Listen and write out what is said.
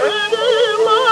Gönlüme